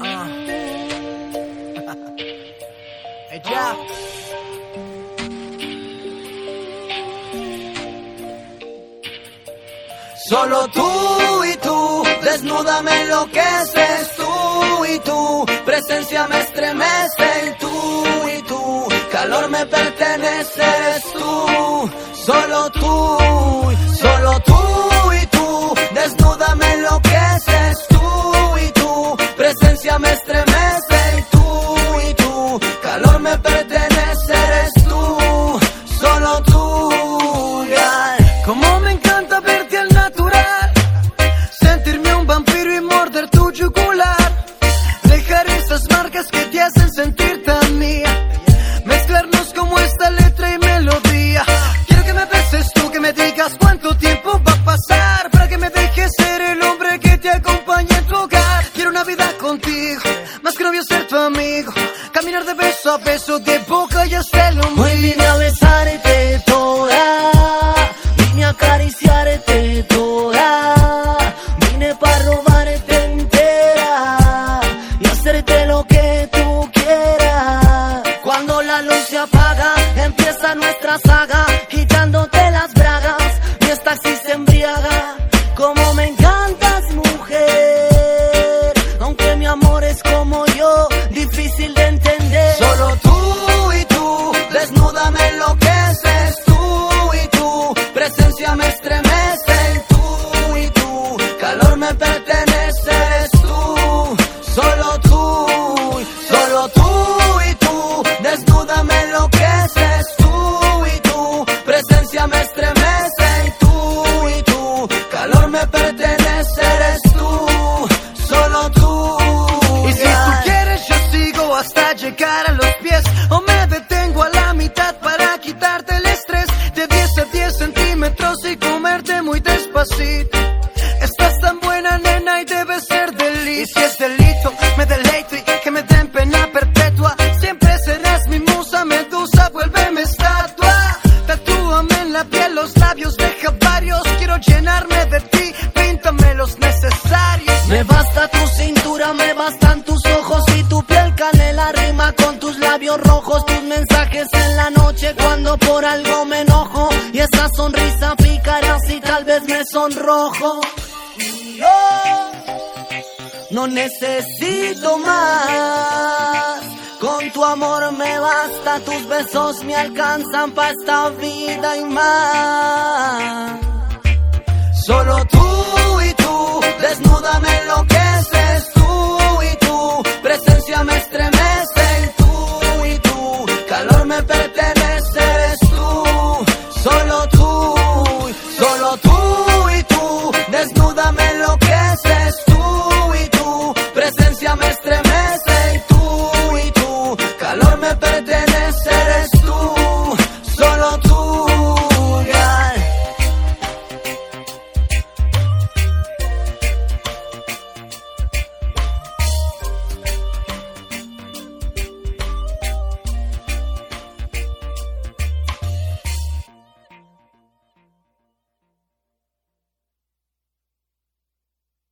Ah. Ella. Solo tú y tú, desnúdame lo que es tú y tú, presencia me estremece tú y tú, calor me pertenece, eres tú, solo tú, solo tú encanta verte al natural, sentirme un vampiro y morder tu yugular, dejar esas marcas que te hacen sentir tan mía, mezclarnos como esta letra y melodía. Quiero que me beses tú, que me digas cuánto tiempo va a pasar para que me dejes ser el hombre que te acompañe en tu hogar. Quiero una vida contigo, más que novio ser tu amigo, caminar de beso a beso, de boca y hasta el ombligo. Vine a besarte toda, quitándote las bragas, mi éxtasis se embriaga. Como me encantas, mujer, aunque mi amor es como yo, difícil de entender. Solo tú y tú, desnúdame lo que llenarme de ti, píntame los necesarios. Me basta tu cintura, me bastan tus ojos y tu piel canela rima con tus labios rojos, tus mensajes en la noche cuando por algo me enojo y esa sonrisa pícara si tal vez me sonrojo. No necesito más. Con tu amor me basta, tus besos me alcanzan para esta vida y más. toda me enloqueces tú y tu presencia me estremece tú y tu calor me pertenece eres tú, solo tú, solo tú y tú. Desnuda me enloqueces tú y tu presencia me estremece.